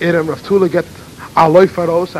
Erem Rav Tula get Aloy Faros,